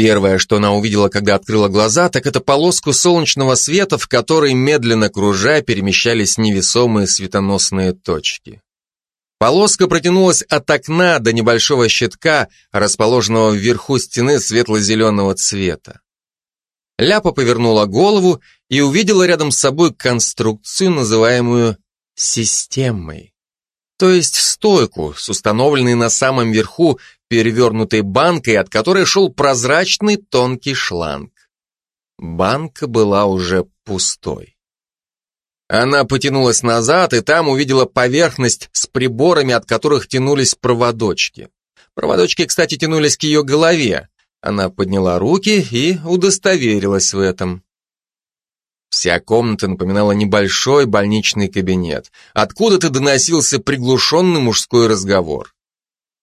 Первое, что она увидела, когда открыла глаза, так это полоску солнечного света, в которой, медленно кружа, перемещались невесомые светоносные точки. Полоска протянулась от окна до небольшого щитка, расположенного вверху стены светло-зеленого цвета. Ляпа повернула голову и увидела рядом с собой конструкцию, называемую системой. То есть стойку с установленной на самом верху перевернутой банкой, от которой шел прозрачный тонкий шланг. Банка была уже пустой. Она потянулась назад и там увидела поверхность с приборами, от которых тянулись проводочки. Проводочки, кстати, тянулись к ее голове. Она подняла руки и удостоверилась в этом. Вся комната напоминала небольшой больничный кабинет. Откуда-то доносился приглушенный мужской разговор.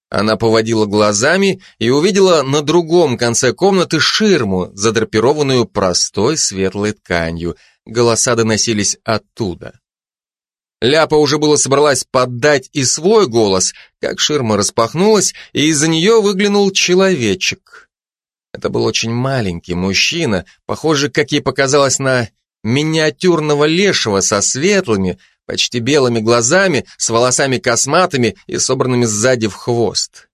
Она поводила глазами и увидела на другом конце комнаты ширму, задрапированную простой светлой тканью – Голоса доносились оттуда. Ляпа уже было собралась поддать и свой голос, как ширма распахнулась, и из-за нее выглянул человечек. Это был очень маленький мужчина, похожий, как ей показалось, на миниатюрного лешего со светлыми, почти белыми глазами, с волосами косматыми и собранными сзади в хвост.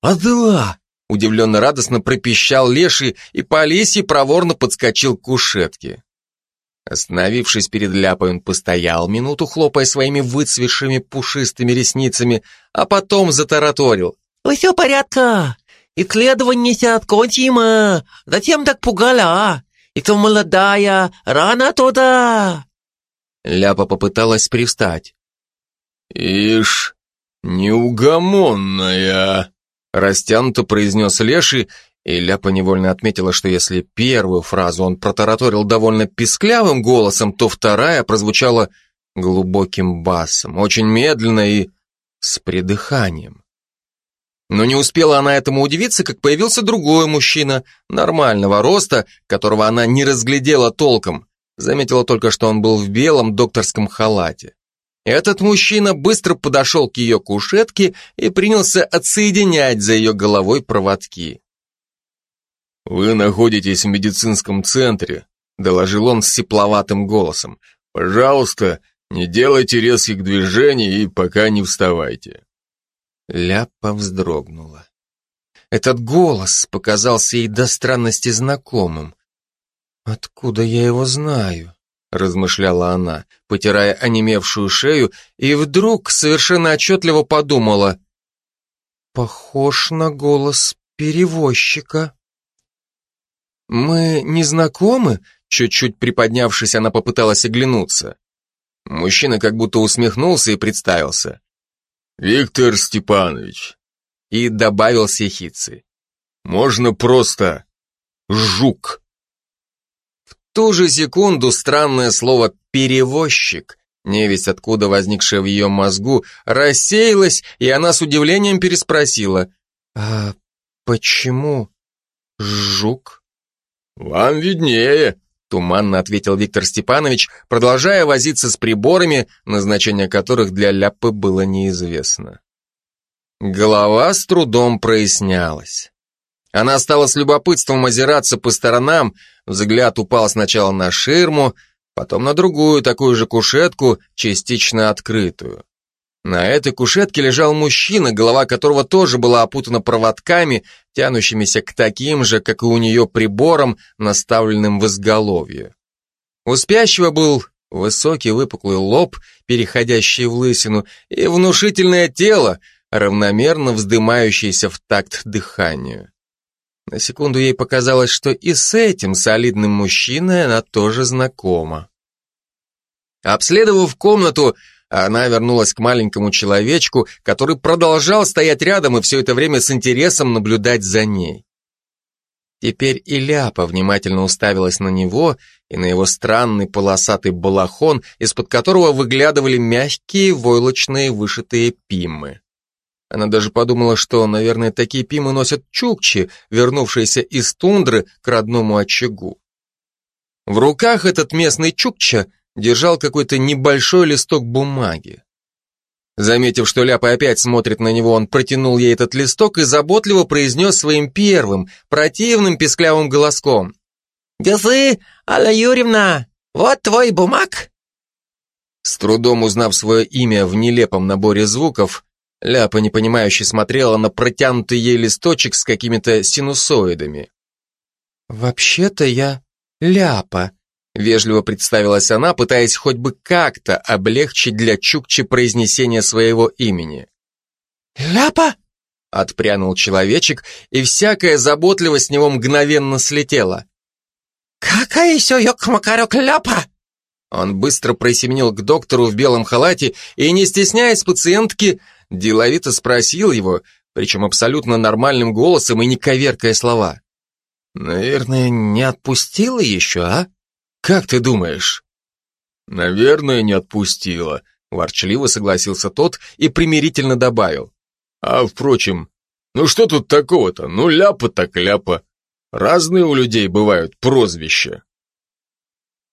«Адыла!» — удивленно радостно пропищал леший, и по Алисии проворно подскочил к кушетке. Остановившись перед ляпой, он постоял минуту, хлопая своими выцветшими пушистыми ресницами, а потом затараторил. «Все порядка. Исследование откончимо. Зачем так пугала, а? И то молодая, рано туда!» Ляпа попыталась привстать. «Ишь, неугомонная!» Растянуто произнес Леший и Ляпа невольно отметила, что если первую фразу он протараторил довольно писклявым голосом, то вторая прозвучала глубоким басом, очень медленно и с придыханием. Но не успела она этому удивиться, как появился другой мужчина, нормального роста, которого она не разглядела толком, заметила только, что он был в белом докторском халате. Этот мужчина быстро подошел к ее кушетке и принялся отсоединять за ее головой проводки. «Вы находитесь в медицинском центре», — доложил он с сепловатым голосом. «Пожалуйста, не делайте резких движений и пока не вставайте». Ляпа вздрогнула. Этот голос показался ей до странности знакомым. «Откуда я его знаю?» — размышляла она, потирая онемевшую шею, и вдруг совершенно отчетливо подумала. «Похож на голос перевозчика». «Мы не знакомы?» Чуть-чуть приподнявшись, она попыталась оглянуться. Мужчина как будто усмехнулся и представился. «Виктор Степанович». И добавил с ехицей. «Можно просто жук». Ту же секунду странное слово «перевозчик», невесть откуда возникшее в ее мозгу, рассеялось, и она с удивлением переспросила. «А почему жук?» «Вам виднее», — туманно ответил Виктор Степанович, продолжая возиться с приборами, назначение которых для ляпы было неизвестно. Голова с трудом прояснялась. Она стала с любопытством озираться по сторонам, взгляд упал сначала на ширму, потом на другую такую же кушетку, частично открытую. На этой кушетке лежал мужчина, голова которого тоже была опутана проводками, тянущимися к таким же, как и у нее приборам, наставленным в изголовье. У спящего был высокий выпуклый лоб, переходящий в лысину, и внушительное тело, равномерно вздымающееся в такт дыханию. На секунду ей показалось, что и с этим солидным мужчиной она тоже знакома. Обследовав комнату, она вернулась к маленькому человечку, который продолжал стоять рядом и все это время с интересом наблюдать за ней. Теперь и Ляпа внимательно уставилась на него и на его странный полосатый балахон, из-под которого выглядывали мягкие войлочные вышитые пимы. Она даже подумала, что, наверное, такие пимы носят чукчи, вернувшиеся из тундры к родному очагу. В руках этот местный чукча держал какой-то небольшой листок бумаги. Заметив, что Ляпа опять смотрит на него, он протянул ей этот листок и заботливо произнес своим первым, противным песклявым голоском. «Держи, Алла Юрьевна, вот твой бумаг». С трудом узнав свое имя в нелепом наборе звуков, Ляпа непонимающе смотрела на протянутый ей листочек с какими-то синусоидами. «Вообще-то я Ляпа», — вежливо представилась она, пытаясь хоть бы как-то облегчить для Чукчи произнесение своего имени. «Ляпа?» — отпрянул человечек, и всякая заботливость с него мгновенно слетела. «Какая еще ёк-макарёк ляпа?» Он быстро просеменил к доктору в белом халате и, не стесняясь пациентки, деловито спросил его, причем абсолютно нормальным голосом и не коверкая слова. «Наверное, не отпустила еще, а? Как ты думаешь?» «Наверное, не отпустила», — ворчливо согласился тот и примирительно добавил. «А, впрочем, ну что тут такого-то? Ну ляпа так ляпа. Разные у людей бывают прозвища.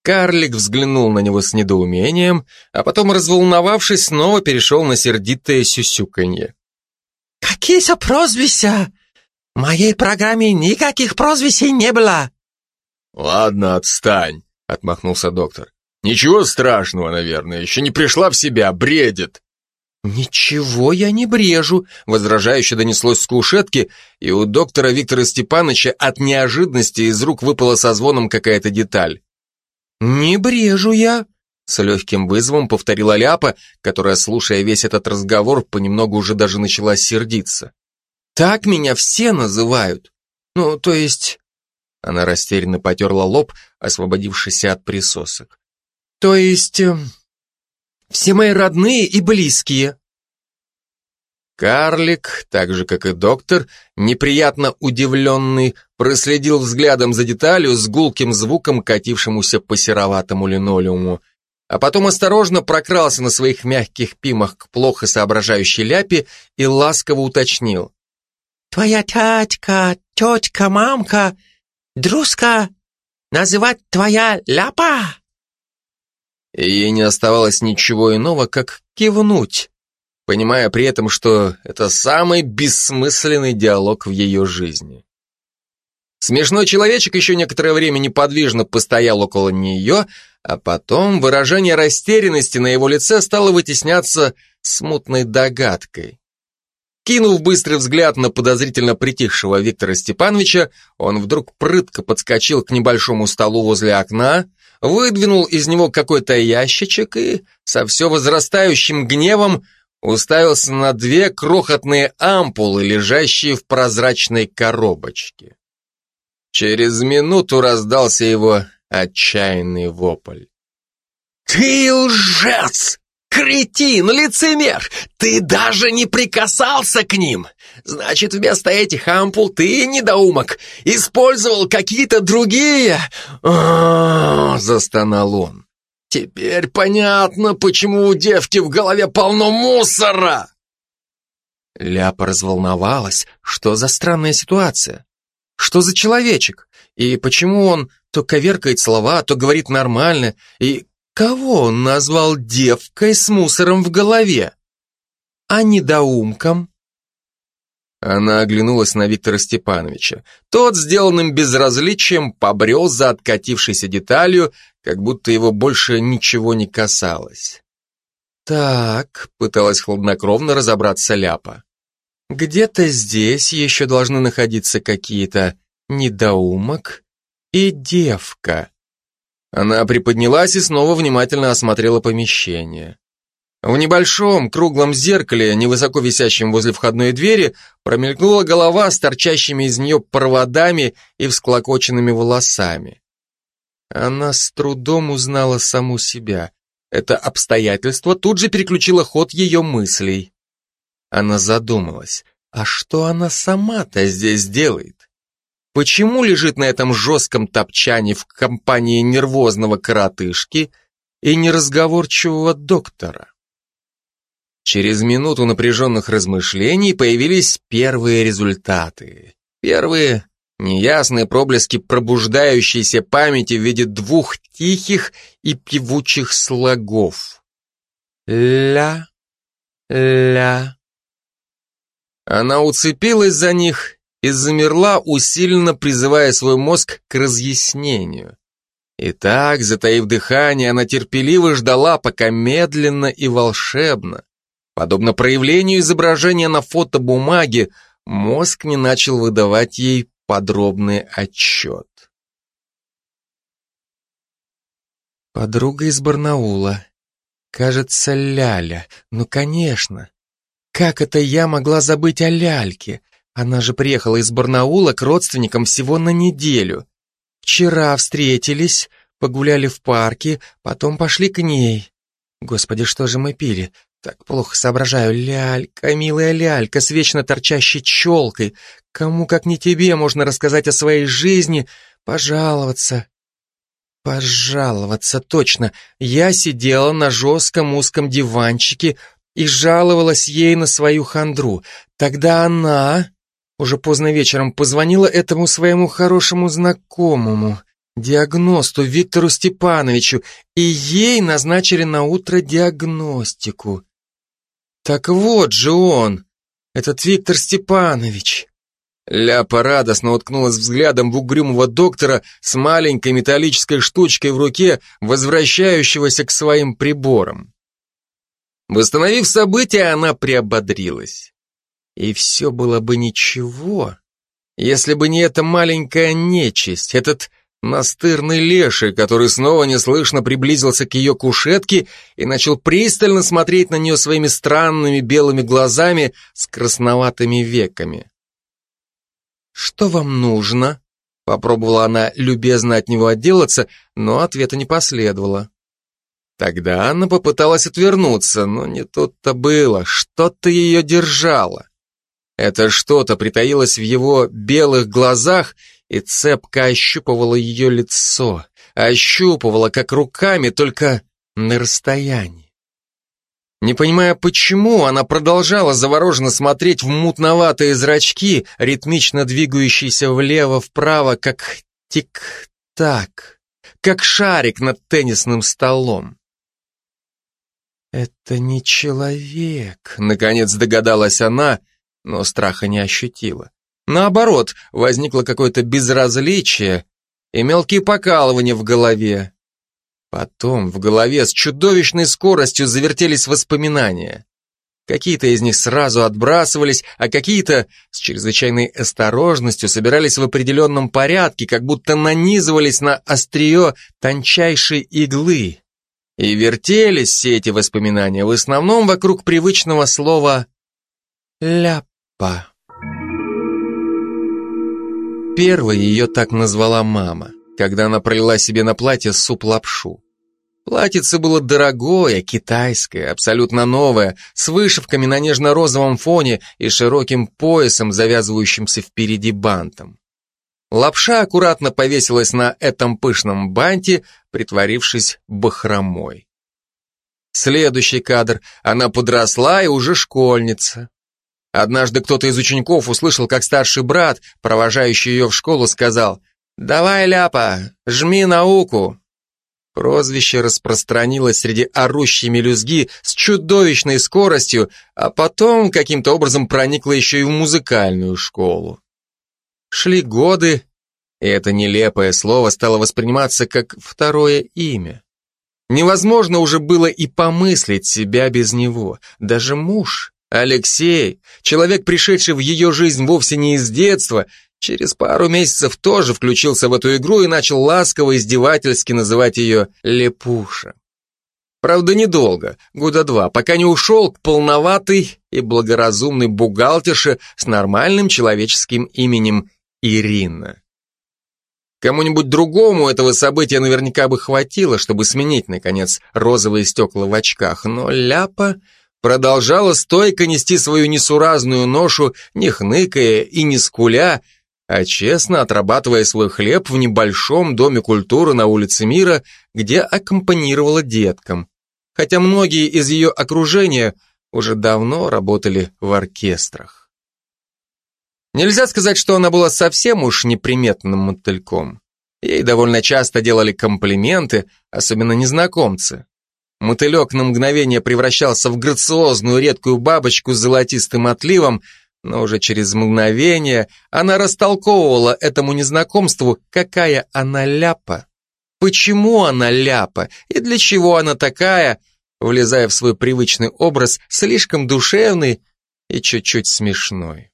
Карлик взглянул на него с недоумением, а потом, разволновавшись, снова перешел на сердитое сюсюканье. «Какие же прозвища? В моей программе никаких прозвищей не было!» «Ладно, отстань», — отмахнулся доктор. «Ничего страшного, наверное, еще не пришла в себя, бредит». «Ничего я не брежу», — возражающе донеслось с кушетки, и у доктора Виктора Степановича от неожиданности из рук выпала со звоном какая-то деталь. «Не брежу я», — с легким вызовом повторила Ляпа, которая, слушая весь этот разговор, понемногу уже даже начала сердиться. «Так меня все называют. Ну, то есть...» Она растерянно потерла лоб, освободившийся от присосок. «То есть...» эм, все мои родные и близкие. Карлик, так же как и доктор, неприятно удивленный, проследил взглядом за деталью с гулким звуком, катившемуся по сероватому линолеуму, а потом осторожно прокрался на своих мягких пимах к плохо соображающей ляпе и ласково уточнил. «Твоя тятька, тетка, мамка, дружка, называть твоя ляпа?» ей не оставалось ничего иного, как кивнуть, понимая при этом, что это самый бессмысленный диалог в ее жизни. Смешной человечек еще некоторое время неподвижно постоял около нее, а потом выражение растерянности на его лице стало вытесняться смутной догадкой. Кинув быстрый взгляд на подозрительно притихшего Виктора Степановича, он вдруг прытко подскочил к небольшому столу возле окна, выдвинул из него какой-то ящичек и со все возрастающим гневом уставился на две крохотные ампулы, лежащие в прозрачной коробочке. Через минуту раздался его отчаянный вопль. «Ты лжец! Кретин, лицемер! Ты даже не прикасался к ним! Значит, вместо этих ампул ты, недоумок, использовал какие-то другие...» а застонал он. «Теперь понятно, почему у девки в голове полно мусора!» Ляпа разволновалась. Что за странная ситуация? Что за человечек? И почему он то коверкает слова, то говорит нормально? И Кого он назвал девкой с мусором в голове? А недоумком? Она оглянулась на Виктора Степановича. Тот, сделанным безразличием, побрел за откатившейся деталью, как будто его больше ничего не касалось. «Так», — пыталась хладнокровно разобраться Ляпа. «Где-то здесь еще должны находиться какие-то недоумок и девка. Она приподнялась и снова внимательно осмотрела помещение. В небольшом круглом зеркале, невысоко висящем возле входной двери, промелькнула голова с торчащими из нее проводами и всклокоченными волосами. Она с трудом узнала саму себя. Это обстоятельство тут же переключило ход ее мыслей. Она задумалась, а что она сама-то здесь делает? Почему лежит на этом жестком топчане в компании нервозного коротышки и неразговорчивого доктора? Через минуту напряженных размышлений появились первые результаты. Первые неясные проблески пробуждающейся памяти в виде двух тихих и певучих слогов. Ля, ля. Она уцепилась за них и замерла, усиленно призывая свой мозг к разъяснению. И так, затаив дыхание, она терпеливо ждала, пока медленно и волшебно, подобно проявлению изображения на фотобумаге, мозг не начал выдавать ей подробный отчет. Подруга из Барнаула. Кажется, Ляля. Ну, конечно. Как это я могла забыть о Ляльке? Она же приехала из Барнаула к родственникам всего на неделю. Вчера встретились, погуляли в парке, потом пошли к ней. Господи, что же мы пили? Так плохо соображаю. Лялька, милая лялька, с вечно торчащей челкой. Кому, как не тебе, можно рассказать о своей жизни, пожаловаться. Пожаловаться, точно. Я сидела на жестком узком диванчике и жаловалась ей на свою хандру. Тогда она, уже поздно вечером, позвонила этому своему хорошему знакомому, диагносту Виктору Степановичу, и ей назначили на утро диагностику. Так вот же он, этот Виктор Степанович. Ляпа радостно уткнулась взглядом в угрюмого доктора с маленькой металлической штучкой в руке, возвращающегося к своим приборам. Восстановив события, она приободрилась. И все было бы ничего, если бы не эта маленькая нечисть, этот настырный леший, который снова неслышно приблизился к ее кушетке и начал пристально смотреть на нее своими странными белыми глазами с красноватыми веками. «Что вам нужно?» Попробовала она любезно от него отделаться, но ответа не последовало. Тогда она попыталась отвернуться, но не тут-то было, что-то ее держало. Это что-то притаилось в его белых глазах и цепко ощупывало ее лицо, ощупывало как руками, только на расстоянии. Не понимая почему, она продолжала завороженно смотреть в мутноватые зрачки, ритмично двигающиеся влево-вправо, как тик-так, как шарик над теннисным столом. «Это не человек», — наконец догадалась она, но страха не ощутила. Наоборот, возникло какое-то безразличие и мелкие покалывания в голове. Потом в голове с чудовищной скоростью завертелись воспоминания. Какие-то из них сразу отбрасывались, а какие-то с чрезвычайной осторожностью собирались в определенном порядке, как будто нанизывались на острие тончайшей иглы. И вертелись все эти воспоминания в основном вокруг привычного слова «ляпа». Первой ее так назвала мама когда она пролила себе на платье суп-лапшу. Платьице было дорогое, китайское, абсолютно новое, с вышивками на нежно-розовом фоне и широким поясом, завязывающимся впереди бантом. Лапша аккуратно повесилась на этом пышном банте, притворившись бахромой. Следующий кадр. Она подросла и уже школьница. Однажды кто-то из учеников услышал, как старший брат, провожающий ее в школу, сказал «Давай, ляпа, жми науку!» Прозвище распространилось среди орущей мелюзги с чудовищной скоростью, а потом каким-то образом проникло еще и в музыкальную школу. Шли годы, и это нелепое слово стало восприниматься как второе имя. Невозможно уже было и помыслить себя без него. Даже муж, Алексей, человек, пришедший в ее жизнь вовсе не из детства, Через пару месяцев тоже включился в эту игру и начал ласково издевательски называть ее Лепуша. Правда, недолго, года два, пока не ушел к полноватой и благоразумной бухгалтерше с нормальным человеческим именем Ирина. Кому-нибудь другому этого события наверняка бы хватило, чтобы сменить, наконец, розовые стекла в очках, но Ляпа продолжала стойко нести свою несуразную ношу, не хныкая и не скуля, а честно отрабатывая свой хлеб в небольшом доме культуры на улице Мира, где аккомпанировала деткам. Хотя многие из ее окружения уже давно работали в оркестрах. Нельзя сказать, что она была совсем уж неприметным мотыльком. Ей довольно часто делали комплименты, особенно незнакомцы. Мотылек на мгновение превращался в грациозную редкую бабочку с золотистым отливом, но уже через мгновение она растолковывала этому незнакомству, какая она ляпа. Почему она ляпа и для чего она такая, влезая в свой привычный образ, слишком душевный и чуть-чуть смешной.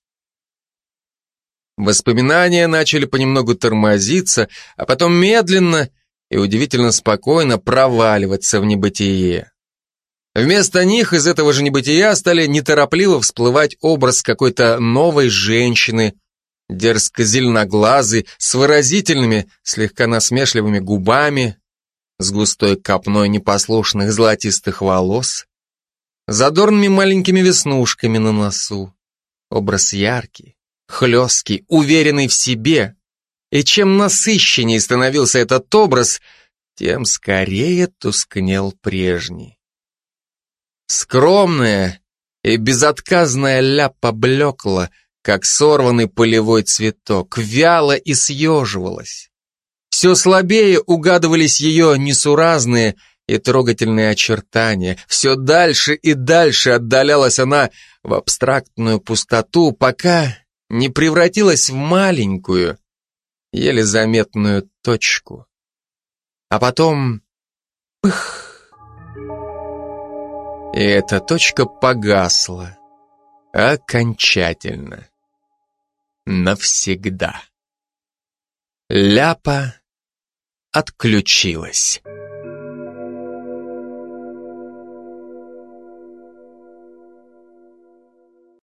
Воспоминания начали понемногу тормозиться, а потом медленно и удивительно спокойно проваливаться в небытие. Вместо них из этого же небытия стали неторопливо всплывать образ какой-то новой женщины, дерзко-зеленоглазый, с выразительными, слегка насмешливыми губами, с густой копной непослушных золотистых волос, задорными маленькими веснушками на носу. Образ яркий, хлесткий, уверенный в себе. И чем насыщеннее становился этот образ, тем скорее тускнел прежний. Скромная и безотказная ляпа блекла, как сорванный полевой цветок, вяло и съеживалась. Все слабее угадывались ее несуразные и трогательные очертания. Все дальше и дальше отдалялась она в абстрактную пустоту, пока не превратилась в маленькую, еле заметную точку. А потом... Пых! И эта точка погасла. Окончательно. Навсегда. Ляпа отключилась.